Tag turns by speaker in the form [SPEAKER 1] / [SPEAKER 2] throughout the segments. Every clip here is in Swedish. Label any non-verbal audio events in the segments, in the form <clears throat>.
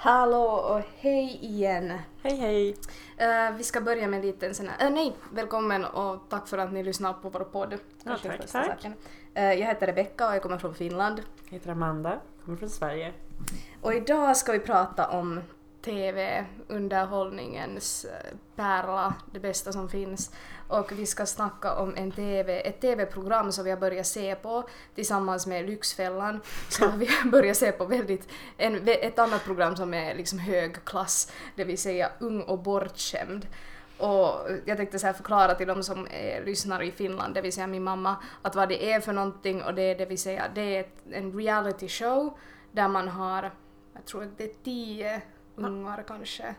[SPEAKER 1] Hallå och hej igen.
[SPEAKER 2] Hej hej!
[SPEAKER 1] Eh, vi ska börja med en liten sån här, eh, nej, välkommen och tack för att ni lyssnar på vår podd.
[SPEAKER 2] Ja, tack, tack.
[SPEAKER 1] Eh, jag heter Rebecka och jag kommer från Finland.
[SPEAKER 2] Jag heter Amanda, kommer från Sverige.
[SPEAKER 1] Och idag ska vi prata om TV, underhållningens eh, pärla, det bästa som finns. Och vi ska snacka om en TV, ett TV-program som vi har börjat se på tillsammans med Lyxfällan. Så vi har <laughs> börjat se på väldigt, en, ett annat program som är liksom hög klass, det vill säga Ung och bortskämd. Och jag tänkte så här förklara till de som är, lyssnar i Finland, det vill säga min mamma, att vad det är för någonting och det är det vill säga det är ett, en reality show där man har, jag tror att det är tio ungar kanske.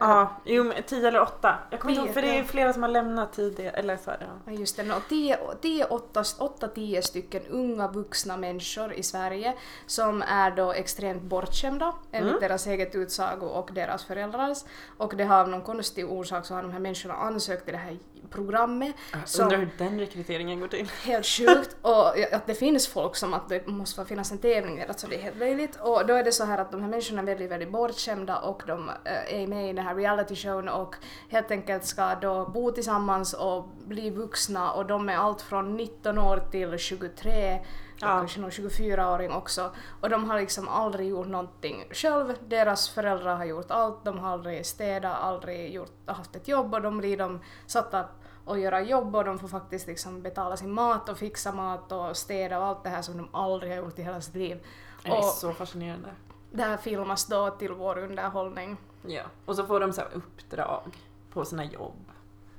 [SPEAKER 2] Ja, jo men 10 eller 8. Jag kommer inte ihåg för det är flera som har lämnat tidigare. Eller så här, ja.
[SPEAKER 1] Ja just det, no, tio, tio, åtta, åtta, tio stycken unga vuxna människor i Sverige som är då extremt bortskämda enligt
[SPEAKER 2] Mm.
[SPEAKER 1] deras eget utsago och deras föräldrars. Och det har av någon konstig orsak så har de här människorna ansökt till det här programmet.
[SPEAKER 2] Jag
[SPEAKER 1] som-
[SPEAKER 2] undrar hur den rekryteringen går till.
[SPEAKER 1] Helt sjukt och att det finns folk som att det måste finnas en tävling alltså det är helt löjligt. Och då är det så här att de här människorna är väldigt, väldigt bortskämda och de eh, är med i den här reality showen och helt enkelt ska då bo tillsammans och bli vuxna och de är allt från 19 år till 23 och
[SPEAKER 2] Ja.
[SPEAKER 1] kanske någon 24-åring också. Och de har liksom aldrig gjort någonting själv. Deras föräldrar har gjort allt. De har aldrig städat, aldrig gjort, haft ett jobb och de blir de satta att göra jobb och de får faktiskt liksom betala sin mat och fixa mat och städa och allt det här som de aldrig har gjort i hela sitt liv.
[SPEAKER 2] Det är
[SPEAKER 1] Och
[SPEAKER 2] så fascinerande.
[SPEAKER 1] det här filmas då till vår underhållning.
[SPEAKER 2] Ja. Och så får de så uppdrag på sina jobb.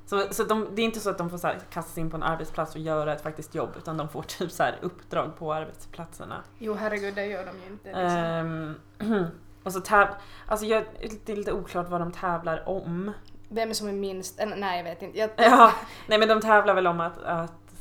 [SPEAKER 2] Så, så de, det är inte så att de får så här kasta sig in på en arbetsplats och göra ett faktiskt jobb utan de får <laughs> typ så här uppdrag på arbetsplatserna.
[SPEAKER 1] Jo herregud, det gör de ju inte. Liksom.
[SPEAKER 2] Ehm, <clears throat> och så täv... Alltså jag, det är lite oklart vad de tävlar om.
[SPEAKER 1] Vem som är minst? Eller, nej, jag vet inte. Jag, <laughs>
[SPEAKER 2] Ja, nej men de tävlar väl om att, att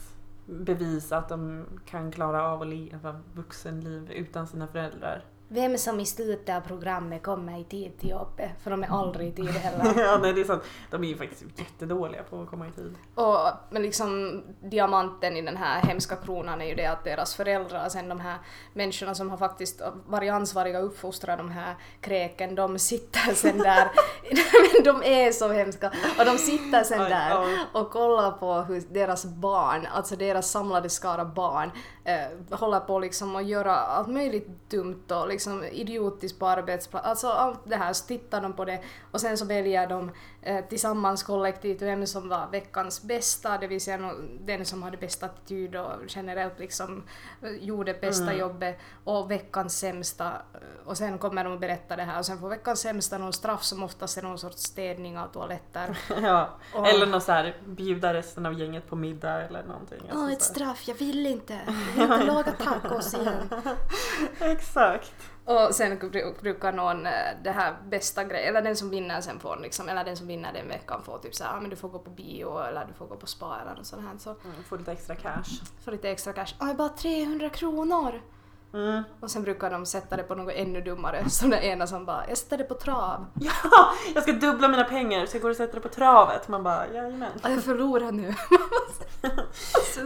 [SPEAKER 2] bevisa att de kan klara av att leva vuxenliv utan sina föräldrar.
[SPEAKER 1] Vem som i slutet av programmet kommer i tid till jobbet, för de är aldrig i tid heller. <laughs>
[SPEAKER 2] ja, nej det är sant. De är ju faktiskt jättedåliga på att komma i tid.
[SPEAKER 1] Och, men liksom diamanten i den här hemska kronan är ju det att deras föräldrar, sen de här människorna som har faktiskt varit ansvariga att uppfostra de här kräken, de sitter sen där, <laughs> men de är så hemska, och de sitter sen där och kollar på hur deras barn, alltså deras samlade skara barn, eh, håller på liksom att göra allt möjligt dumt och liksom idiotiskt på arbetsplatsen. Alltså allt det här, så tittar de på det och sen så väljer de eh, tillsammans kollektivt vem som var veckans bästa, det vill säga den som hade bästa attityd och generellt liksom eh, gjorde bästa
[SPEAKER 2] Mm.
[SPEAKER 1] jobbet och veckans sämsta eh, och sen kommer de att berätta det här och sen får veckans sämsta någon straff som oftast är någon sorts städning av toaletter. <laughs>
[SPEAKER 2] ja.
[SPEAKER 1] Och-
[SPEAKER 2] Eller något så här, bjuda resten av gänget på middag eller någonting. Alltså
[SPEAKER 1] Åh, ett
[SPEAKER 2] så
[SPEAKER 1] straff, jag vill inte. Jag vill inte laga tacos igen. <laughs>
[SPEAKER 2] Exakt.
[SPEAKER 1] Och sen bru- brukar någon, eh, det här bästa grejen, eller den som vinner sen får liksom, eller den som vinner den veckan får typ såhär, ah, men du får gå på bio eller du får gå på spa eller något sånt här. Så
[SPEAKER 2] Mm, få lite extra cash.
[SPEAKER 1] får lite extra cash. Oj, bara 300 kronor!
[SPEAKER 2] Mm.
[SPEAKER 1] Och sen brukar de sätta det på något ännu dummare, <laughs> som den ena som bara, jag sätter det på trav. <laughs>
[SPEAKER 2] Ja, jag ska dubbla mina pengar så jag går och sätter det på travet. Man bara, jajamän.
[SPEAKER 1] Jag förlorar nu.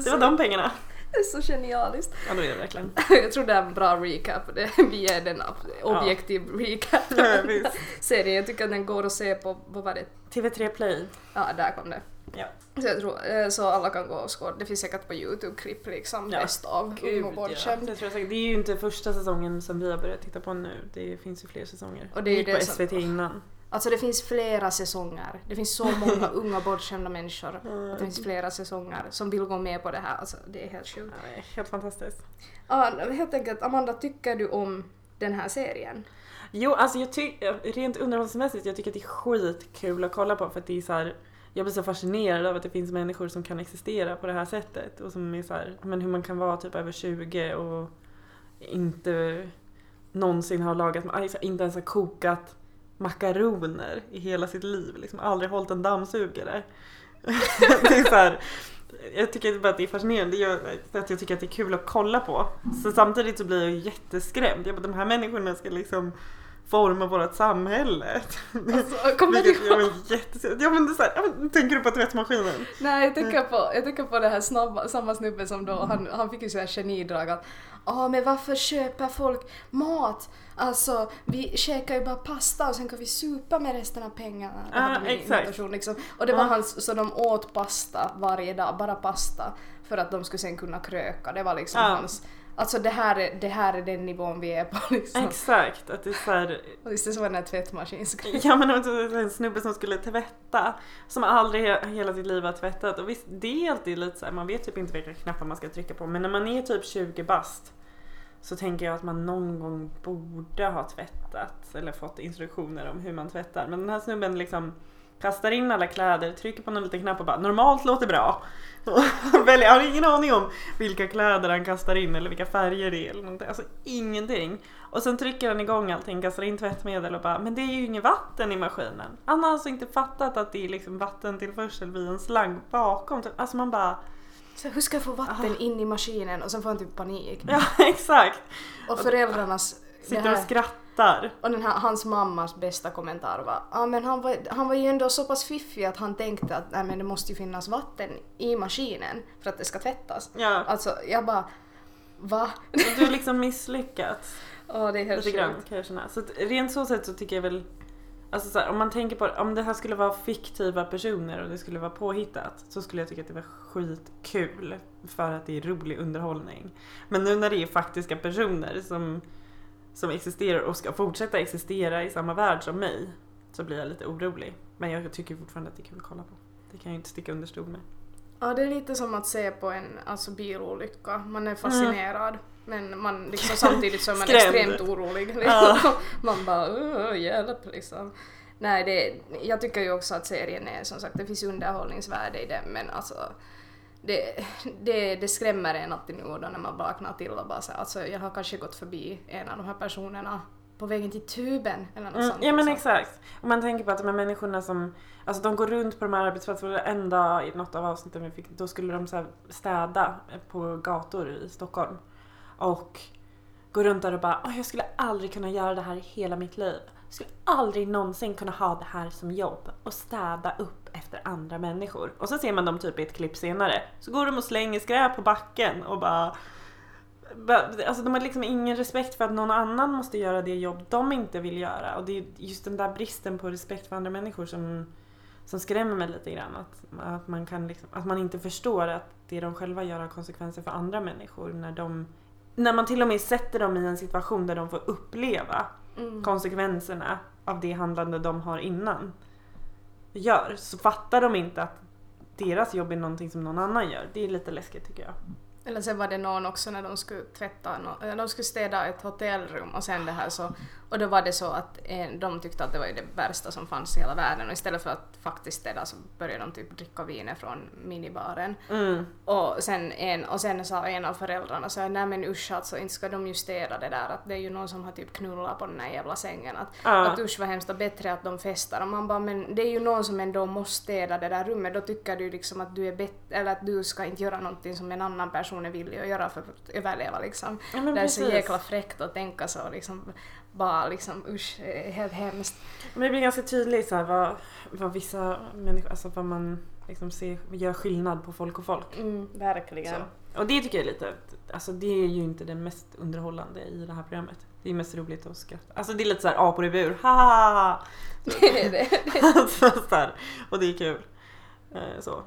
[SPEAKER 2] Det var de pengarna.
[SPEAKER 1] Det är så genialiskt.
[SPEAKER 2] Ja, då är det verkligen. <laughs>
[SPEAKER 1] Jag tror det är en bra recap. Det, vi är den objektiv recap. <laughs>
[SPEAKER 2] Ja,
[SPEAKER 1] serien. Jag tycker att den går att se på, vad var det?
[SPEAKER 2] TV3 Play.
[SPEAKER 1] Ja, där kom det.
[SPEAKER 2] Ja.
[SPEAKER 1] Så jag tror, eh, så alla kan gå och skåda. Det finns säkert på Youtube-klipp liksom,
[SPEAKER 2] Ja.
[SPEAKER 1] bäst av
[SPEAKER 2] Gud, ja. Det, tror jag det är ju inte första säsongen som vi har börjat titta på nu. Det finns ju fler säsonger.
[SPEAKER 1] Och det är det
[SPEAKER 2] på
[SPEAKER 1] som-
[SPEAKER 2] SVT innan.
[SPEAKER 1] Alltså det finns flera säsonger. Det finns så många <laughs> unga bortskämda människor.
[SPEAKER 2] Mm.
[SPEAKER 1] Det finns flera säsonger som vill gå med på det här. Alltså, det är helt sjukt.
[SPEAKER 2] Ja, det är helt fantastiskt.
[SPEAKER 1] Ja, helt enkelt, Amanda, tycker du om den här serien?
[SPEAKER 2] Jo, alltså jag tycker rent underhållningsmässigt, jag tycker att det är skitkul att kolla på för att det är så här, jag blir så fascinerad av att det finns människor som kan existera på det här sättet och som är så här, men hur man kan vara typ över 20 och inte någonsin ha lagat, alltså inte ens ha kokat makaroner i hela sitt liv, liksom aldrig hållit en dammsugare. <laughs> det är så här, jag tycker bara att det är fascinerande, gör att jag tycker att det är kul att kolla på. Så samtidigt så blir jag jätteskrämd. Jag bara, de här människorna ska liksom forma vårt samhälle. <laughs>
[SPEAKER 1] Alltså, kommer du
[SPEAKER 2] Vilket jättesur. Ja men det är så här, ja, men tänker du på tvättmaskinen?
[SPEAKER 1] Nej, jag tänker på, jag tänker på det här snabba, samma snubbe som då, han, han fick ju så här genidrag att Ja men varför köper folk mat? Alltså vi käkar ju bara pasta och sen kan vi supa med resten av pengarna. Det hade
[SPEAKER 2] exakt.
[SPEAKER 1] imitation liksom. Och det var
[SPEAKER 2] Ja.
[SPEAKER 1] hans, så de åt pasta varje dag, bara pasta. För att de skulle sen kunna kröka. Det var liksom
[SPEAKER 2] Ja.
[SPEAKER 1] hans... Alltså det här, är, det här är den nivån vi är på <laughs> liksom.
[SPEAKER 2] Exakt, att det är så här,
[SPEAKER 1] Och just det så den här tvättmaskinsgrejen.
[SPEAKER 2] Ja men det var en snubbe som skulle tvätta som aldrig he- hela sitt liv har tvättat och visst det är alltid lite så här, man vet typ inte vilka knappar man ska trycka på men när man är typ 20 bast så tänker jag att man någon gång borde ha tvättat eller fått instruktioner om hur man tvättar men den här snubben liksom kastar in alla kläder, trycker på någon liten knapp och bara normalt låter bra. <laughs> Jag har ingen aning om vilka kläder han kastar in eller vilka färger det är eller någonting. Alltså ingenting. Och sen trycker han igång allting, kastar in tvättmedel och bara men det är ju inget vatten i maskinen. Han har alltså inte fattat att det är liksom vattentillförsel via en slang bakom. Alltså man bara
[SPEAKER 1] Så hur ska jag få vatten in i maskinen? Och sen får han typ panik.
[SPEAKER 2] ja <laughs> exakt.
[SPEAKER 1] Och föräldrarnas...
[SPEAKER 2] Sitter och skrattar.
[SPEAKER 1] Och den här, hans mammas bästa kommentar var ah, men han var han var ju ändå så pass fiffig att han tänkte att nej, men det måste ju finnas vatten i maskinen för att det ska tvättas.
[SPEAKER 2] Ja.
[SPEAKER 1] Alltså jag bara va?
[SPEAKER 2] Och du har liksom misslyckats. <laughs>
[SPEAKER 1] Åh det är helt
[SPEAKER 2] Lite grann
[SPEAKER 1] sjukt.
[SPEAKER 2] kan jag känna. Så att rent så sätt så tycker jag väl Alltså så här, om man tänker på om det här skulle vara fiktiva personer och det skulle vara påhittat så skulle jag tycka att det var skitkul för att det är rolig underhållning. Men nu när det är faktiska personer som, som existerar och ska fortsätta existera i samma värld som mig så blir jag lite orolig. Men jag tycker fortfarande att det är kul att kolla på. Det kan jag inte sticka under stol med.
[SPEAKER 1] Ja det är lite som att se på en alltså, bilolycka. Man är fascinerad men man liksom <laughs> samtidigt så är man extremt orolig.
[SPEAKER 2] Ja.
[SPEAKER 1] man bara "Åh, hjälp liksom. Nej, det, jag tycker ju också att serien är som sagt, det finns underhållningsvärde i den men alltså det, det, det skrämmer en alltid nu och då när man vaknar till och bara så här, alltså jag har kanske gått förbi en av de här personerna på vägen till tuben eller något
[SPEAKER 2] Mm,
[SPEAKER 1] sånt.
[SPEAKER 2] ja men
[SPEAKER 1] liksom.
[SPEAKER 2] exakt. Om man tänker på att de här människorna som, alltså de går runt på de här arbetsplatserna en dag i något av avsnitten vi fick, då skulle de så städa på gator i Stockholm. Och gå runt där och bara, "Åh, jag skulle aldrig kunna göra det här i hela mitt liv. Jag skulle aldrig någonsin kunna ha det här som jobb och städa upp efter andra människor. Och så ser man dem typ i ett klipp senare, så går de och slänger skräp på backen och bara Alltså de har liksom ingen respekt för att någon annan måste göra det jobb de inte vill göra. Och det är just den där bristen på respekt för andra människor som, som skrämmer mig lite grann. Att, att, man kan liksom, att man inte förstår att det de själva gör har konsekvenser för andra människor. När, de, när man till och med sätter dem i en situation där de får uppleva
[SPEAKER 1] Mm.
[SPEAKER 2] konsekvenserna av det handlande de har innan gör. Så fattar de inte att deras jobb är någonting som någon annan gör. Det är lite läskigt tycker jag.
[SPEAKER 1] Eller sen var det någon också när de skulle tvätta, de skulle städa ett hotellrum och sen det här så, och då var det så att en, de tyckte att det var ju det värsta som fanns i hela världen och istället för att faktiskt städa så började de typ dricka viner från minibaren.
[SPEAKER 2] Mm.
[SPEAKER 1] Och sen, en, och sen sa en av föräldrarna så nej men usch alltså inte ska de ju städa det där att det är ju någon som har typ knullat på den här jävla sängen att,
[SPEAKER 2] Ja.
[SPEAKER 1] att usch vad hemskt och bättre att de festar och man bara men det är ju någon som ändå måste städa det där rummet då tycker du liksom att du är bättre eller att du ska inte göra någonting som en annan person är villig att göra för att överleva liksom.
[SPEAKER 2] Ja,
[SPEAKER 1] det är så jäkla fräckt att tänka så liksom bara liksom usch helt hemskt.
[SPEAKER 2] Men det blir ganska tydligt så här, vad, vad vissa människor, alltså vad man liksom ser, gör skillnad på folk och folk.
[SPEAKER 1] Mm, verkligen.
[SPEAKER 2] Så. Och det tycker jag är lite, alltså det är ju inte det mest underhållande i det här programmet. Det är mest roligt att skratta. Alltså det är lite så här apor i bur, ha <laughs>
[SPEAKER 1] Det är det. <laughs>
[SPEAKER 2] alltså, så här. Och det är kul. Eh, Så.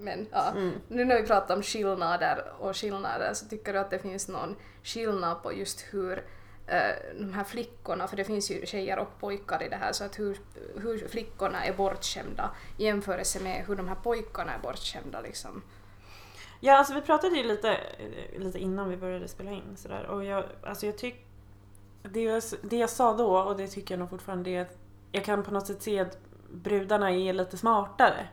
[SPEAKER 1] Men ja.
[SPEAKER 2] Mm.
[SPEAKER 1] Nu när vi pratar om skillnader och skillnader så tycker du att det finns någon skillnad på just hur eh, de här flickorna, för det finns ju tjejer och pojkar i det här, så att hur, hur flickorna är bortskämda i jämförelse med hur de här pojkarna är bortskämda liksom.
[SPEAKER 2] Ja, alltså vi pratade ju lite, eh, lite innan vi började spela in sådär och jag, alltså jag tycker det, jag- det jag sa då och det tycker jag nog fortfarande är att jag kan på något sätt se att brudarna är lite smartare.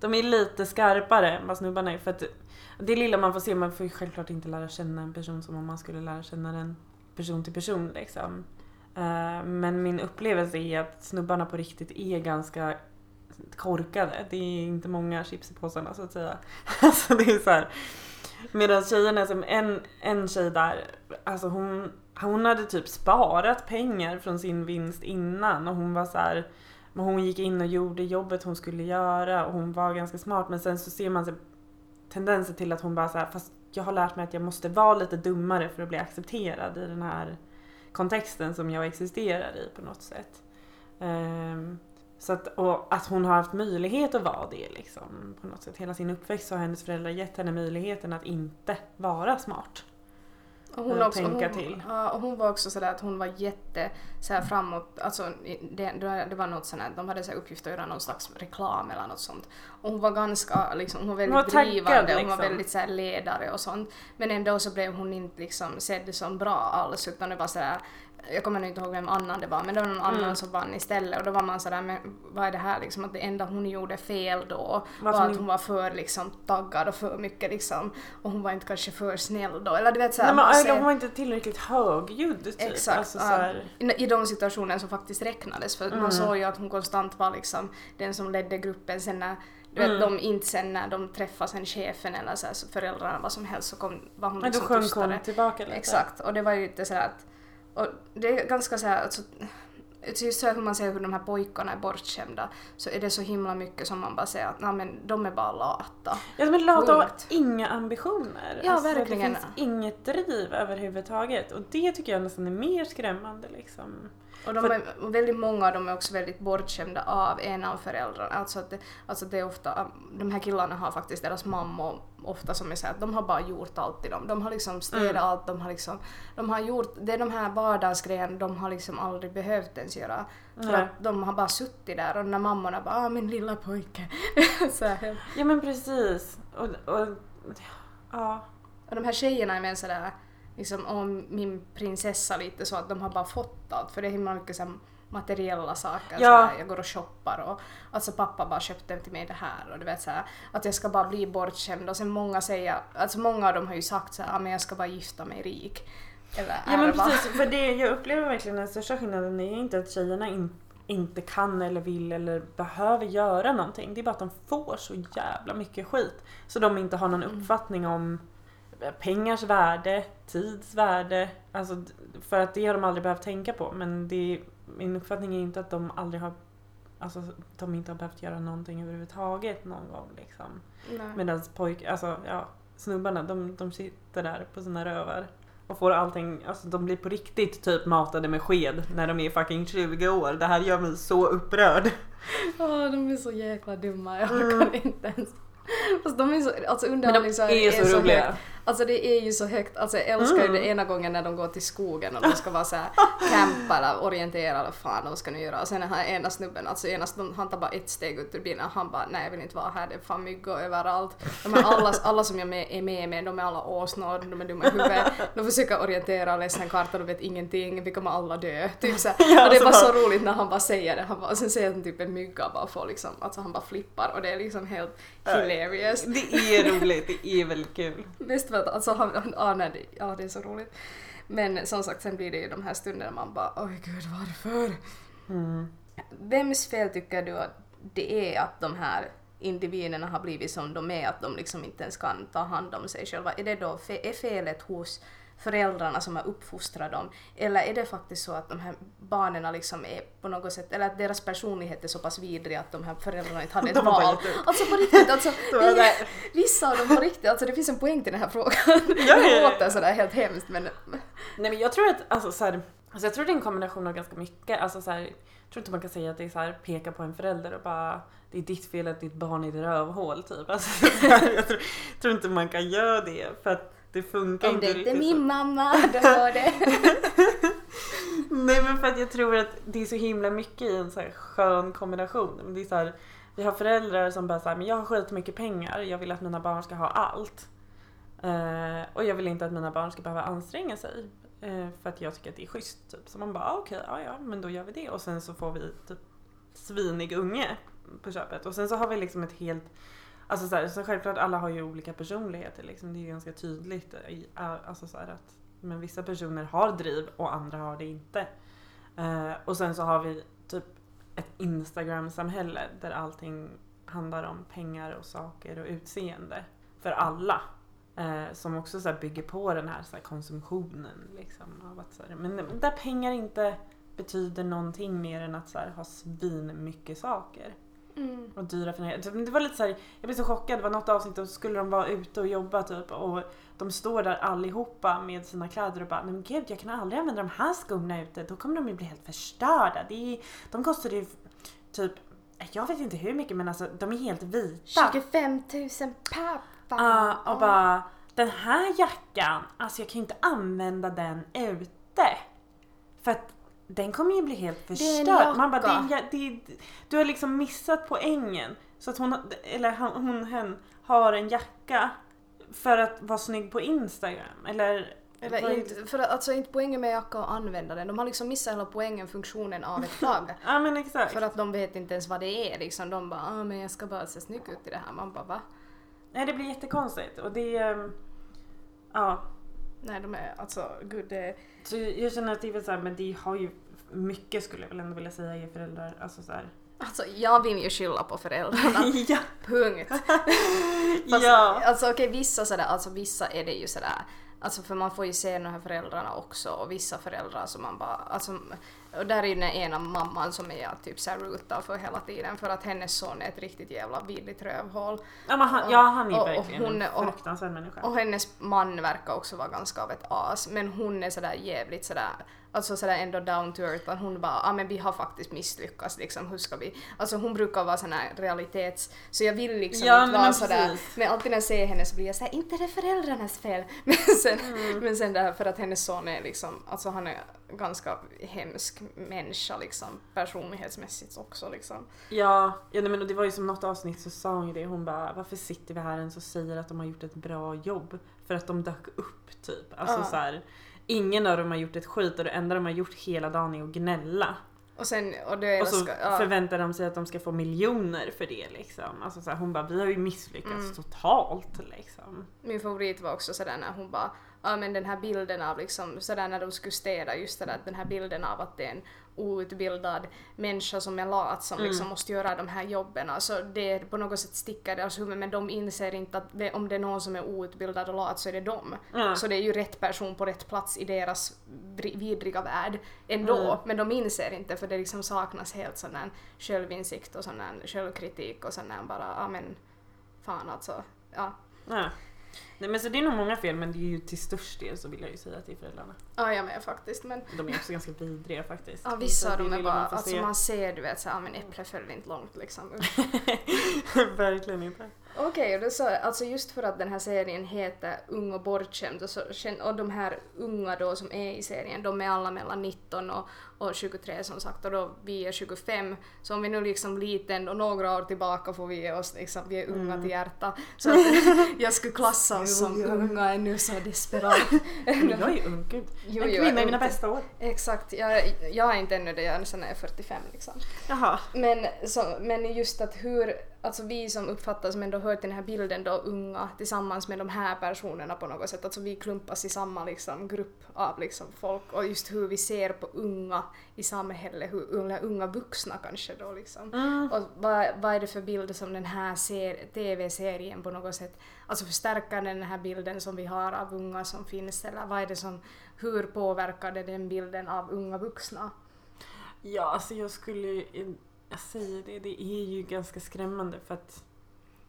[SPEAKER 2] De är lite skarpare än vad snubbarna är för att det lilla man får se, man får ju självklart inte lära känna en person som om man skulle lära känna den person till person liksom. Eh, men min upplevelse är att snubbarna på riktigt är ganska korkade. Det är inte många chips i påsarna så att säga. <laughs> Alltså det är så här. Medan tjejerna, som en, en tjej där, alltså hon, hon hade typ sparat pengar från sin vinst innan och hon var så här, men hon gick in och gjorde jobbet hon skulle göra och hon var ganska smart men sen så ser man så tendenser till att hon bara så här, fast jag har lärt mig att jag måste vara lite dummare för att bli accepterad i den här kontexten som jag existerar i på något sätt. Um, så att, och att hon har haft möjlighet att vara det liksom på något sätt. Hela sin uppväxt så har hennes föräldrar gett henne möjligheten att inte vara smart.
[SPEAKER 1] Och hon, också, tänka hon, till. Ja, och hon var också sådär att hon var jätte så här framåt, alltså det, det var något sånt de hade så här uppgift att göra någon slags reklam eller något sånt. Och hon var ganska, liksom, hon var väldigt hon var drivande, taggad, liksom. hon var liksom. väldigt så här, ledare och sånt. Men ändå så blev hon inte liksom sedd som bra alls utan det var sådär jag kommer nu inte ihåg vem annan det var, men det var någon mm. annan som vann istället och då var man sådär, men vad är det här liksom, att det enda hon gjorde fel då Varför var att hon var för liksom taggad och för mycket liksom, och hon var inte kanske för snäll då, eller du vet såhär.
[SPEAKER 2] Nej, men ser... hon var inte tillräckligt högljudd typ.
[SPEAKER 1] Exakt, alltså, ja. I, I de situationer som faktiskt räknades, för mm. man såg ju att hon konstant var liksom den som ledde gruppen sen när du vet, mm. de inte sen när de träffade sen chefen eller så, här, så föräldrarna vad som helst så kom, var hon liksom
[SPEAKER 2] Men då sjönk hon tillbaka lite?
[SPEAKER 1] Exakt, och det var ju inte så att och det är ganska så här, alltså, just så hur man ser hur de här pojkarna är bortskämda så är det så himla mycket som man bara säger att men, de är bara lata.
[SPEAKER 2] Ja, är lata och har inga ambitioner.
[SPEAKER 1] Ja, alltså, verkligen.
[SPEAKER 2] Det finns inget driv överhuvudtaget och det tycker jag nästan är mer skrämmande liksom.
[SPEAKER 1] Och de är, väldigt många av dem är också väldigt bortskämda av en av föräldrarna. Alltså, att det, alltså det är ofta, de här killarna har faktiskt deras mamma ofta som är så att de har bara gjort allt till dem. De har liksom städat mm. allt, de har liksom, de har gjort, det är de här vardagsgrejerna de har liksom aldrig behövt ens göra. För mm. att de har bara suttit där och när mammorna bara ah, min lilla pojke. <laughs> så här.
[SPEAKER 2] Ja men precis. Och, och, ja.
[SPEAKER 1] Och de här tjejerna är med sådär liksom om min prinsessa lite så att de har bara fått allt för det är himla mycket så materiella saker. Ja. jag går och shoppar och alltså pappa bara köpte till mig det här och du vet så att jag ska bara bli bortskämd och sen många säger, alltså många av dem har ju sagt så här, men jag ska bara gifta mig rik.
[SPEAKER 2] Eller ja men precis, för det jag upplever verkligen den största skillnaden är inte att tjejerna in, inte kan eller vill eller behöver göra någonting. Det är bara att de får så jävla mycket skit. Så de inte har någon mm. uppfattning om pengars värde, tids värde. Alltså, för att det har de aldrig behövt tänka på. Men det, min uppfattning är inte att de aldrig har Alltså de inte har behövt göra någonting överhuvudtaget någon gång liksom. Medan pojk, alltså ja, snubbarna de, de sitter där på sina rövar och får allting, alltså de blir på riktigt typ matade med sked när de är fucking 20 år. Det här gör mig så upprörd. <laughs>
[SPEAKER 1] Ja, oh, de är så jäkla dumma, jag mm. inte ens. Fast de är så, alltså underhållning så är, är så, roliga. Högt. Alltså det är ju så högt, alltså jag älskar mm. ju det ena gången när de går till skogen och de ska vara såhär campa eller orientera eller fan de ska nu göra och sen den här ena snubben, alltså ena han tar bara ett steg ut ur bilen han bara nej jag vill inte vara här, det är fan myggor överallt. De är alla, alla som jag är med med, de är alla åsnor, de är dumma i huvudet, de försöker orientera och läsa en karta, de vet ingenting, vi kommer alla dö. Typ så och det är bara så roligt när han bara säger det, han bara, och sen säger han typ en mygga bara får liksom, alltså han bara flippar och det är liksom helt hilarious.
[SPEAKER 2] Det är roligt, det är väldigt kul.
[SPEAKER 1] Mest för att alltså han, ah, nej, det, ja det är så roligt. Men som sagt sen blir det ju de här stunderna man bara oj gud varför? Mm. Vems fel tycker du att det är att de här individerna har blivit som de är, att de liksom inte ens kan ta hand om sig själva? Är det då är felet hos föräldrarna som har uppfostrat dem? Eller är det faktiskt så att de här barnen liksom är på något sätt, eller att deras personlighet är så pass vidrig att de här föräldrarna inte hade ett val? Alltså på riktigt, alltså, <laughs> det, vissa av dem på riktigt, alltså det finns en poäng till den här frågan. Ja, det låter sådär helt hemskt men...
[SPEAKER 2] Nej men jag tror att, alltså så här, alltså jag tror det är en kombination av ganska mycket, alltså så här, jag tror inte man kan säga att det är så här, peka på en förälder och bara det är ditt fel att ditt barn är ett rövhål typ. Alltså, <laughs> jag tror, tror, inte man kan göra det för att det funkar
[SPEAKER 1] inte riktigt. Om det inte är min mamma, då var det. <laughs>
[SPEAKER 2] Nej men för att jag tror att det är så himla mycket i en så här skön kombination. Det är så här, vi har föräldrar som bara säger men jag har skitmycket pengar, jag vill att mina barn ska ha allt. Uh, och jag vill inte att mina barn ska behöva anstränga sig. Uh, för att jag tycker att det är schysst. Typ. Så man bara ah, okej, okay, ja ja men då gör vi det. Och sen så får vi typ svinig unge på köpet. Och sen så har vi liksom ett helt Alltså så, här, så självklart alla har ju olika personligheter liksom. Det är ganska tydligt. I, eh, alltså så här, att men vissa personer har driv och andra har det inte. Uh, och sen så har vi typ ett Instagram-samhälle där allting handlar om pengar och saker och utseende. För alla. Eh, som också så här, bygger på den här, så här konsumtionen. Liksom, av att, så här, men där pengar inte betyder någonting mer än att så här, ha svin mycket saker.
[SPEAKER 1] Mm.
[SPEAKER 2] Och dyra fina Det var lite så här, jag blev så chockad, det var något avsnitt då skulle de vara ute och jobba typ och de står där allihopa med sina kläder och bara men gud jag kan aldrig använda de här skorna ute, då kommer de ju bli helt förstörda. Det är, de kostar ju typ, jag vet inte hur mycket men alltså de är helt vita.
[SPEAKER 1] 25 000 per
[SPEAKER 2] Ja och bara den här jackan, alltså jag kan ju inte använda den ute. För att den kommer ju bli helt förstörd. Man bara, det det du har liksom missat poängen. Så att hon, eller hon, hen, har en jacka för att vara snygg på Instagram. Eller,
[SPEAKER 1] Eller inte, för att, alltså inte poängen med jacka att använda den. De har liksom missat hela poängen, funktionen av ett <laughs> plagg.
[SPEAKER 2] Ja men exakt.
[SPEAKER 1] för att de vet inte ens vad det är liksom. De bara ah, men jag ska bara se snygg ut i det här. Man bara va?
[SPEAKER 2] Nej det blir jättekonstigt och det ehm, Ja.
[SPEAKER 1] Nej de är alltså gud det...
[SPEAKER 2] Så jag känner att det är väl såhär, men det har ju mycket skulle jag väl ändå vilja säga ge föräldrar. Alltså såhär.
[SPEAKER 1] Alltså jag vill ju skylla på föräldrarna. <laughs>
[SPEAKER 2] ja.
[SPEAKER 1] Punkt. <laughs> Fast,
[SPEAKER 2] ja.
[SPEAKER 1] Alltså okej vissa sådär, alltså vissa är det ju sådär Alltså för man får ju se de här föräldrarna också och vissa föräldrar som man bara, alltså och där är ju den ena mamman som är jag typ såhär rootar för hela tiden för att hennes son är ett riktigt jävla billigt rövhål.
[SPEAKER 2] Ja, han, ja han är
[SPEAKER 1] Och- och
[SPEAKER 2] verkligen
[SPEAKER 1] hon-
[SPEAKER 2] en
[SPEAKER 1] och-
[SPEAKER 2] fruktansvärd människa.
[SPEAKER 1] Och hennes man verkar också vara ganska av ett as men hon är sådär jävligt sådär Alltså sådär ändå down to earth att hon bara ah, men vi har faktiskt misslyckats liksom hur ska vi Alltså hon brukar vara sån här realitets Så jag vill liksom
[SPEAKER 2] Ja,
[SPEAKER 1] inte vara
[SPEAKER 2] precis.
[SPEAKER 1] sådär Men alltid när jag ser henne så blir jag såhär inte det är föräldrarnas fel <laughs> Men sen,
[SPEAKER 2] Mm.
[SPEAKER 1] men sen det här för att hennes son är liksom Alltså han är ganska hemsk människa liksom personlighetsmässigt också liksom
[SPEAKER 2] Ja, ja nej, men det var ju som något avsnitt så sa hon ju det. Hon bara varför sitter vi här ens och säger att de har gjort ett bra jobb? För att de dök upp typ. Alltså
[SPEAKER 1] Ja.
[SPEAKER 2] så här, ingen av dem har gjort ett skit och det enda de har gjort hela dagen är att gnälla.
[SPEAKER 1] Och sen, och
[SPEAKER 2] Och så
[SPEAKER 1] älskar, ja.
[SPEAKER 2] förväntar de sig att de ska få miljoner för det liksom. Alltså så här, hon bara vi har ju misslyckats
[SPEAKER 1] Mm.
[SPEAKER 2] totalt liksom.
[SPEAKER 1] Min favorit var också sådär när hon bara ja men den här bilden av liksom sådär när de skulle städa just det där den här bilden av att det är en outbildad människa som är lat som
[SPEAKER 2] Mm.
[SPEAKER 1] liksom måste göra de här jobben. Alltså det är på något sätt stickar deras huvud men de inser inte att det, om det är någon som är outbildad och lat så är det dem.
[SPEAKER 2] Ja.
[SPEAKER 1] Så det är ju rätt person på rätt plats i deras vidriga värld ändå.
[SPEAKER 2] Mm.
[SPEAKER 1] Men de inser inte för det liksom saknas helt sån här självinsikt och sån här självkritik och sån här bara ja men fan alltså. Ja.
[SPEAKER 2] Ja. Nej men så det är nog många fel men det är ju till störst del så vill jag ju säga är föräldrarna.
[SPEAKER 1] Ja jag med faktiskt men
[SPEAKER 2] De är också ganska vidriga faktiskt.
[SPEAKER 1] Ja vissa av dem är bara,
[SPEAKER 2] man
[SPEAKER 1] alltså
[SPEAKER 2] se.
[SPEAKER 1] man ser du vet såhär, men äpplet föll inte långt liksom. <laughs>
[SPEAKER 2] Verkligen inte.
[SPEAKER 1] Okej, så, alltså just för att den här serien heter Ung och bortskämd och, så, och de här unga då som är i serien, de är alla mellan 19 och, och 23 som sagt och då vi är 25. Så om vi nu liksom liten och några år tillbaka får vi ge oss liksom, vi är unga
[SPEAKER 2] Mm.
[SPEAKER 1] till hjärta. <laughs> Så att jag skulle klassa oss som unga ännu så desperat. <laughs>
[SPEAKER 2] Men jag är ung, gud.
[SPEAKER 1] Jo,
[SPEAKER 2] en
[SPEAKER 1] jo,
[SPEAKER 2] kvinna i mina bästa år.
[SPEAKER 1] Exakt, jag, jag är inte ännu det, jag är sen är jag 45 liksom.
[SPEAKER 2] Jaha.
[SPEAKER 1] Men, så, men just att hur, alltså vi som uppfattas som ändå hör till den här bilden då unga tillsammans med de här personerna på något sätt, alltså vi klumpas i samma liksom grupp av liksom folk och just hur vi ser på unga i samhället, hur unga, unga vuxna kanske då liksom.
[SPEAKER 2] Mm.
[SPEAKER 1] Och vad, vad är det för bild som den här ser, TV-serien på något sätt, alltså förstärker den här bilden som vi har av unga som finns eller vad är det som, hur påverkar det den bilden av unga vuxna?
[SPEAKER 2] Ja, alltså jag skulle jag säger det, det är ju ganska skrämmande för att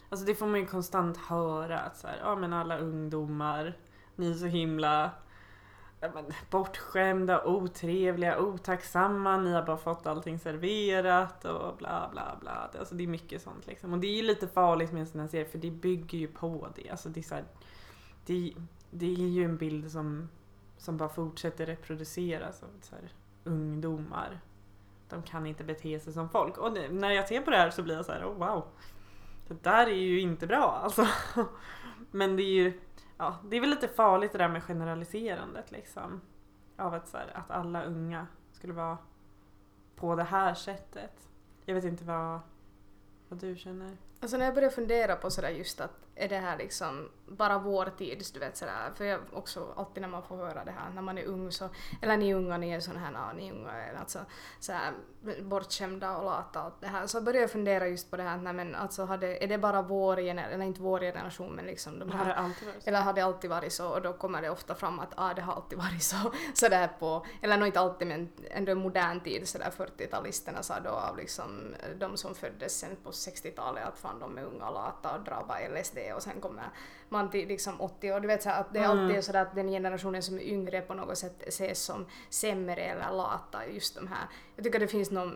[SPEAKER 2] Alltså det får man ju konstant höra att så här, ja men alla ungdomar, ni är så himla ja, men, bortskämda, otrevliga, otacksamma, ni har bara fått allting serverat och bla bla bla. Alltså det är mycket sånt liksom. Och det är ju lite farligt med en sån här serie för det bygger ju på det. Alltså det är så här, det, det är ju en bild som, som bara fortsätter reproduceras av så här, ungdomar. De kan inte bete sig som folk. Och när jag ser på det här så blir jag så här, oh wow. Det där är ju inte bra alltså. <laughs> Men det är ju, ja, det är väl lite farligt det där med generaliserandet liksom. Av att, så här, att alla unga skulle vara på det här sättet. Jag vet inte vad, vad du känner.
[SPEAKER 1] Alltså när jag började fundera på sådär just att är det här liksom bara vår tid, du vet sådär, för jag också alltid när man får höra det här när man är ung så, eller ni unga, ni är sådana här, ja, ni unga är alltså såhär bortskämda och lata och det här, så började jag fundera just på det här, nej men alltså hade, är det bara vår generation, eller inte vår generation men liksom de
[SPEAKER 2] har
[SPEAKER 1] här
[SPEAKER 2] det alltid varit så.
[SPEAKER 1] eller har det alltid varit så och då kommer det ofta fram att ah, det har alltid <laughs> varit så. Sådär på, eller nog inte alltid men ändå i modern tid sådär 40-talisterna sa då av liksom de som föddes sen på 60-talet att fan de är unga och lata och drar bara LSD och sen kommer man till liksom 80 och du vet så att det är
[SPEAKER 2] Mm.
[SPEAKER 1] alltid sådär att den generationen som är yngre på något sätt ses som sämre eller lata just de här. Jag tycker det finns någon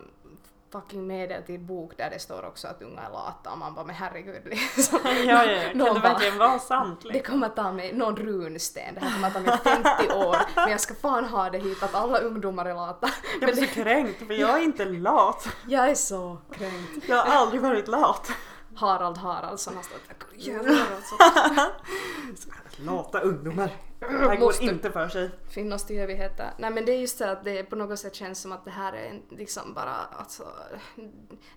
[SPEAKER 1] fucking medeltid bok där det står också att unga är lata och man bara men herregud <laughs> liksom.
[SPEAKER 2] Ja, ja, ja. Kan det verkligen vara sant?
[SPEAKER 1] Det
[SPEAKER 2] Liksom?
[SPEAKER 1] kommer ta mig någon runsten, det här kommer ta mig 50 år, men jag ska fan ha det hit att alla ungdomar är lata.
[SPEAKER 2] Jag blir så
[SPEAKER 1] det,
[SPEAKER 2] kränkt för jag är inte lat.
[SPEAKER 1] jag är så kränkt.
[SPEAKER 2] Jag har aldrig varit lat.
[SPEAKER 1] Harald Haraldsson har stått. Jävlar alltså.
[SPEAKER 2] Lata ungdomar. Det här går inte för sig.
[SPEAKER 1] Finnas till evigheter. Nej men det är just det att det på något sätt känns som att det här är liksom bara alltså,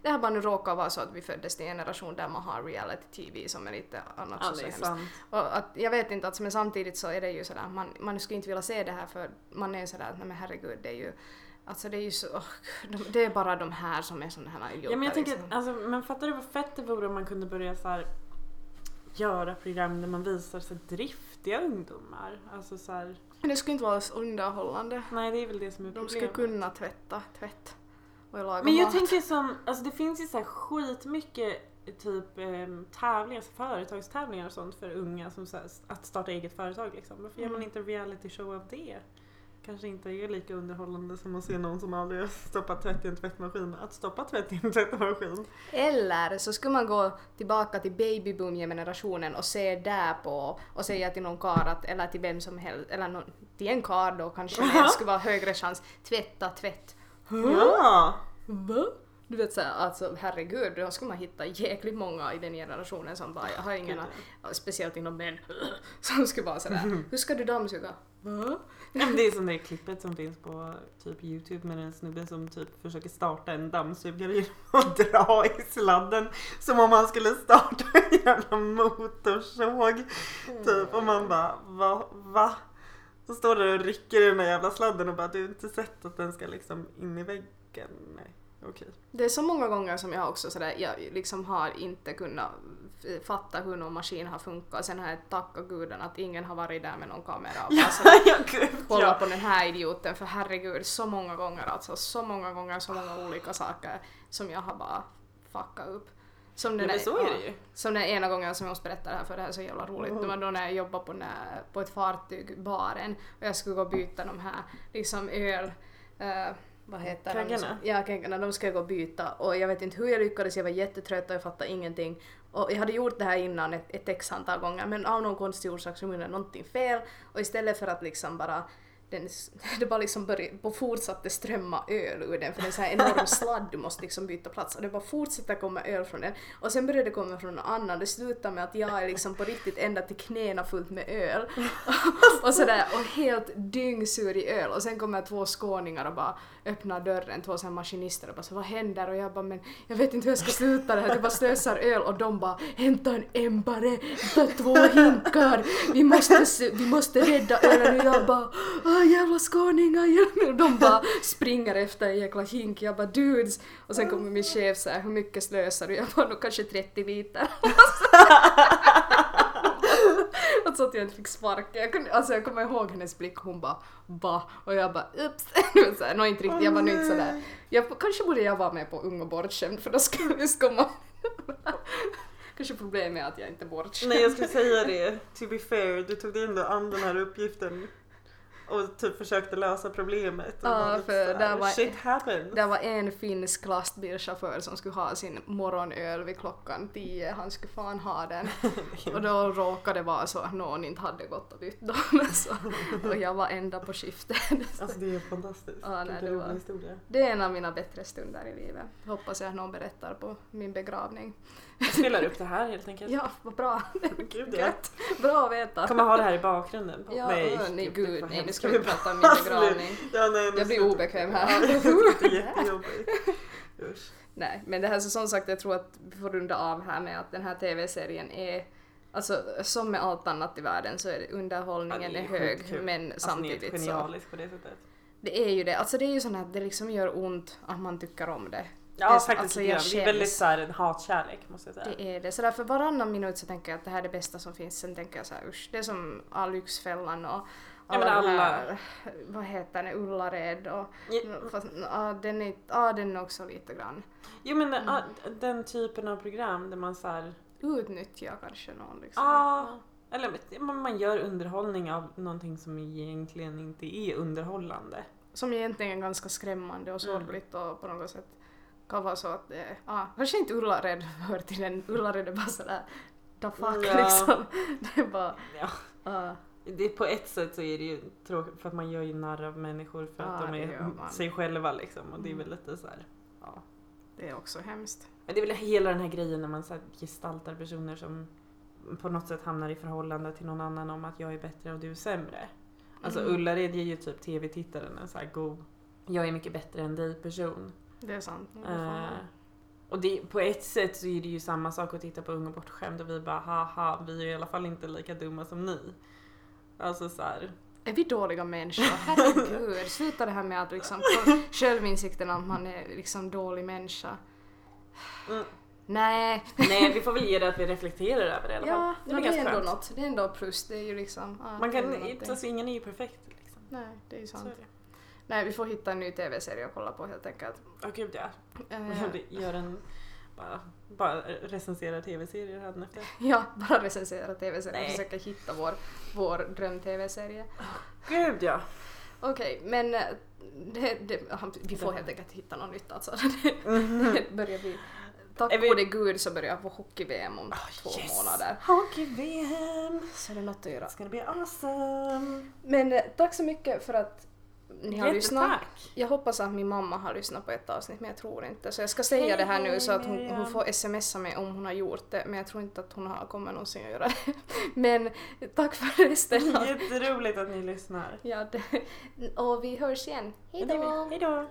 [SPEAKER 1] det här bara nu råkar vara så att vi föddes till en generation där man har reality-tv som är lite annat
[SPEAKER 2] Ja,
[SPEAKER 1] så
[SPEAKER 2] är
[SPEAKER 1] hemskt. Och att, jag vet inte, alltså, men samtidigt så är det ju sådär, man, man skulle inte vilja se det här för man är sådär, nej men herregud det är ju Alltså det är ju så, de, det är bara de här som är sådana här idioter.
[SPEAKER 2] Ja, men jag tänker,
[SPEAKER 1] liksom.
[SPEAKER 2] alltså, men fattar du vad fett det vore om man kunde börja så här, göra program där man visar så här, driftiga ungdomar? Alltså så här,
[SPEAKER 1] Men det skulle inte vara så underhållande.
[SPEAKER 2] nej det är väl det som är
[SPEAKER 1] De
[SPEAKER 2] problemet.
[SPEAKER 1] skulle kunna tvätta tvätt och laga
[SPEAKER 2] Men jag
[SPEAKER 1] mat.
[SPEAKER 2] tänker som, alltså det finns ju så här skitmycket typ eh, tävlingar, företagstävlingar och sånt för unga som så här, att starta eget företag liksom. Varför gör man
[SPEAKER 1] Mm.
[SPEAKER 2] inte reality show av det? Kanske inte är lika underhållande som att se någon som aldrig har stoppat tvätt i en tvättmaskin. Att stoppa tvätt i en tvättmaskin.
[SPEAKER 1] Eller så skulle man gå tillbaka till babyboom-generationen och se där på och säga till någon karl att, eller till vem som helst, eller någon, till en karl då kanske det skulle vara högre chans, tvätta tvätt.
[SPEAKER 2] Ja!
[SPEAKER 1] Va? Du vet såhär, alltså herregud, då skulle man hitta jäkligt många i den generationen som bara, jag har ingen, speciellt inom män, <laughs> som skulle vara sådär, <laughs> hur ska du dammsuga? Va?
[SPEAKER 2] Det är som det klippet som finns på typ Youtube med en snubbe som typ försöker starta en dammsugare genom att dra i sladden som om han skulle starta en jävla motorsåg. Typ och man bara va? va? Så står där och rycker i den där jävla sladden och bara du har inte sett att den ska liksom in i väggen? Nej, okej.
[SPEAKER 1] Det är så många gånger som jag också sådär, jag liksom har inte kunnat fatta hur någon maskin har funkat. Sen har jag tackat gudarna att ingen har varit där med någon kamera och sådär,
[SPEAKER 2] ja, <laughs> gud
[SPEAKER 1] kolla
[SPEAKER 2] ja.
[SPEAKER 1] på den här idioten för herregud så många gånger alltså, så många gånger, så många olika saker som jag har bara fuckat upp. Som
[SPEAKER 2] Ja,
[SPEAKER 1] den där- ja,
[SPEAKER 2] ju.
[SPEAKER 1] Som den ena gången som jag måste berätta det här för det här är så jävla roligt.
[SPEAKER 2] Mm.
[SPEAKER 1] Det var då när jag jobbade på, den här, på ett fartyg, baren, och jag skulle gå och byta de här liksom öl... eh, vad heter de?
[SPEAKER 2] Keggarna?
[SPEAKER 1] Ja, keggarna. De ska jag gå och byta och jag vet inte hur jag lyckades, jag var jättetrött och jag fattade ingenting. Och jag hade gjort det här innan ett, ett x antal gånger men av någon konstig orsak så gjorde jag någonting fel och istället för att liksom bara den, <laughs> det bara liksom började, fortsatte strömma öl ur den för det är en sån här enorm <laughs> sladd du måste liksom byta plats. Och det bara fortsätter komma öl från den. Och sen började det komma från någon annan det slutar med att jag är liksom på riktigt ända till knäna fullt med öl. <laughs> Och sådär och helt dyngsur i öl. Och sen kommer två skåningar och bara öppnar dörren, två sådana maskinister och bara så vad händer? Och jag bara men jag vet inte hur jag ska sluta det här, du bara slösar öl och de bara hämta en ämbare, ta två hinkar, vi måste, vi måste rädda ölen. Och jag bara jävla skåningar hjälp mig." de bara springer efter en jäkla hink, jag bara dudes och sen kommer min chef såhär hur mycket slösar du? Jag bara "Nå, kanske 30 liter. <laughs> Alltså att jag inte fick sparken. Jag, kunde, alltså jag kommer ihåg hennes blick, hon bara va? Och jag bara ups. <laughs> Nå inte riktigt, jag var inte sådär. Jag, kanske borde jag vara med på Ung och bortskämd för då skulle vi komma... <laughs> kanske problemet är att jag inte är bortskämd.
[SPEAKER 2] Nej jag skulle säga det, to be fair, du tog dig ändå an den här uppgiften och typ försökte lösa problemet. Och
[SPEAKER 1] Ja, för där var-
[SPEAKER 2] Shit happens.
[SPEAKER 1] Det var en finsk lastbilschaufför som skulle ha sin morgonöl vid klockan 10, han skulle fan ha den. <laughs> Och då råkade det vara så att någon inte hade gått och bytt dem. <laughs> Så, och jag var ända på skiftet. <laughs>
[SPEAKER 2] Alltså det är fantastiskt.
[SPEAKER 1] Ja, nej, det var-
[SPEAKER 2] historia.
[SPEAKER 1] Det är en av mina bättre stunder i livet. Hoppas jag att någon berättar på min begravning.
[SPEAKER 2] Jag spelar upp det här helt enkelt.
[SPEAKER 1] Ja, vad bra. <laughs>
[SPEAKER 2] Gud, ja.
[SPEAKER 1] Bra att veta.
[SPEAKER 2] Kommer ha det här i bakgrunden.
[SPEAKER 1] Ja,
[SPEAKER 2] nej,
[SPEAKER 1] nej,
[SPEAKER 2] gud,
[SPEAKER 1] nej nu ska vi prata om min begravning.
[SPEAKER 2] Ja, nej,
[SPEAKER 1] Jag blir obekväm här.
[SPEAKER 2] Ja, det är <laughs> jättejobbigt. Usch.
[SPEAKER 1] Nej, men det här så som sagt, jag tror att vi får runda av här med att den här TV-serien är Alltså som med allt annat i världen så är det, underhållningen
[SPEAKER 2] Ja,
[SPEAKER 1] är,
[SPEAKER 2] det
[SPEAKER 1] hög men
[SPEAKER 2] Alltså, ni är
[SPEAKER 1] samtidigt så
[SPEAKER 2] på det sättet.
[SPEAKER 1] Det är ju det, alltså det är ju sånt att det liksom gör ont att man tycker om det.
[SPEAKER 2] Ja
[SPEAKER 1] Det är-
[SPEAKER 2] faktiskt
[SPEAKER 1] alltså, jag.
[SPEAKER 2] Det är väldigt såhär en hatkärlek måste jag säga.
[SPEAKER 1] Det är det. Så därför varannan minut så tänker jag att det här är det bästa som finns. Sen tänker jag så här usch, det är som Alyxfällan och
[SPEAKER 2] Ja,
[SPEAKER 1] alla, de
[SPEAKER 2] alla-
[SPEAKER 1] här, vad heter det, Ullared och
[SPEAKER 2] Ja,
[SPEAKER 1] fast, ja, den är, ja, den också lite grann
[SPEAKER 2] Jo men
[SPEAKER 1] Mm.
[SPEAKER 2] ah, den typen av program där man såhär,
[SPEAKER 1] utnyttjar kanske någon liksom.
[SPEAKER 2] ah, eller man gör underhållning av någonting som egentligen inte är underhållande.
[SPEAKER 1] Som egentligen är ganska skrämmande och
[SPEAKER 2] Mm.
[SPEAKER 1] sorgligt och på något sätt kan vara så att det, ja, kanske inte Ullared hör till den, Ullared är bara sådär the fuck
[SPEAKER 2] Ja.
[SPEAKER 1] liksom. <laughs> Det är bara,
[SPEAKER 2] Ja.
[SPEAKER 1] ja.
[SPEAKER 2] Det, på ett sätt så är det ju tråkigt för att man gör ju narr av människor för att de är sig själva liksom och det är
[SPEAKER 1] Mm.
[SPEAKER 2] väl lite så här. Ja.
[SPEAKER 1] det är också hemskt.
[SPEAKER 2] Men det är väl hela den här grejen när man så gestaltar personer som på något sätt hamnar i förhållande till någon annan om att jag är bättre och du är sämre. Alltså
[SPEAKER 1] Mm.
[SPEAKER 2] Ullared ger ju typ tv-tittaren en så här god jag är mycket bättre än dig person.
[SPEAKER 1] Det är sant. Det
[SPEAKER 2] Eh, och det, på ett sätt så är det ju samma sak att titta på Ung och bortskämd och vi bara haha vi är i alla fall inte lika dumma som ni. Alltså så här.
[SPEAKER 1] Är vi dåliga människor? Herregud, sluta det här med att liksom få självinsikten att man är liksom dålig människa.
[SPEAKER 2] Mm.
[SPEAKER 1] Nej.
[SPEAKER 2] Nej vi får väl ge det att vi reflekterar över det i alla fall.
[SPEAKER 1] Ja,
[SPEAKER 2] det är
[SPEAKER 1] det är ändå något. Det är ändå plus. Det är ju liksom... ja,
[SPEAKER 2] Man kan, alltså, ingen är ju perfekt liksom.
[SPEAKER 1] Nej, det är ju
[SPEAKER 2] Så
[SPEAKER 1] sant.
[SPEAKER 2] det.
[SPEAKER 1] Nej, vi får hitta en ny TV-serie att kolla på helt enkelt.
[SPEAKER 2] Åh gud ja.
[SPEAKER 1] Eh, <laughs>
[SPEAKER 2] Gör en, bara, bara recensera tv-serier här efter. <laughs>
[SPEAKER 1] ja, bara recensera TV-serier och försöka hitta vår, vår dröm-TV-serie.
[SPEAKER 2] Gud ja.
[SPEAKER 1] Okej, men eh, det, det, vi får helt enkelt hitta något nytt alltså. <laughs>
[SPEAKER 2] Mhm.
[SPEAKER 1] Det börjar bli... Tack
[SPEAKER 2] Är vi-
[SPEAKER 1] gode gud så börjar jag på hockey-VM om två
[SPEAKER 2] Ah, yes.
[SPEAKER 1] månader.
[SPEAKER 2] Hockey-VM!
[SPEAKER 1] Så är det något att göra.
[SPEAKER 2] It's gonna be awesome!
[SPEAKER 1] Men eh, tack så mycket för att ni har lyssnat. Jag hoppas att min mamma har lyssnat på ett avsnitt men jag tror inte. Så jag ska säga
[SPEAKER 2] Hej,
[SPEAKER 1] det här nu
[SPEAKER 2] hej,
[SPEAKER 1] så att hon, hon får smsa mig om hon har gjort det men jag tror inte att hon har, kommer någonsin att göra det. <laughs> Men tack för resten.
[SPEAKER 2] Jätteroligt att ni lyssnar.
[SPEAKER 1] Ja, det, och vi hörs igen. Hejdå!
[SPEAKER 2] Hejdå!